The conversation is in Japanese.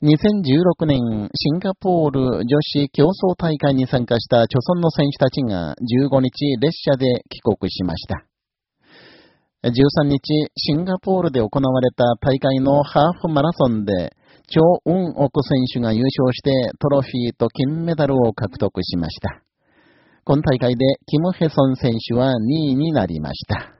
2016年、シンガポール女子競争大会に参加した著村の選手たちが15日列車で帰国しました。13日、シンガポールで行われた大会のハーフマラソンで、チョ・ウンオク選手が優勝してトロフィーと金メダルを獲得しました。今大会でキム・ヘソン選手は2位になりました。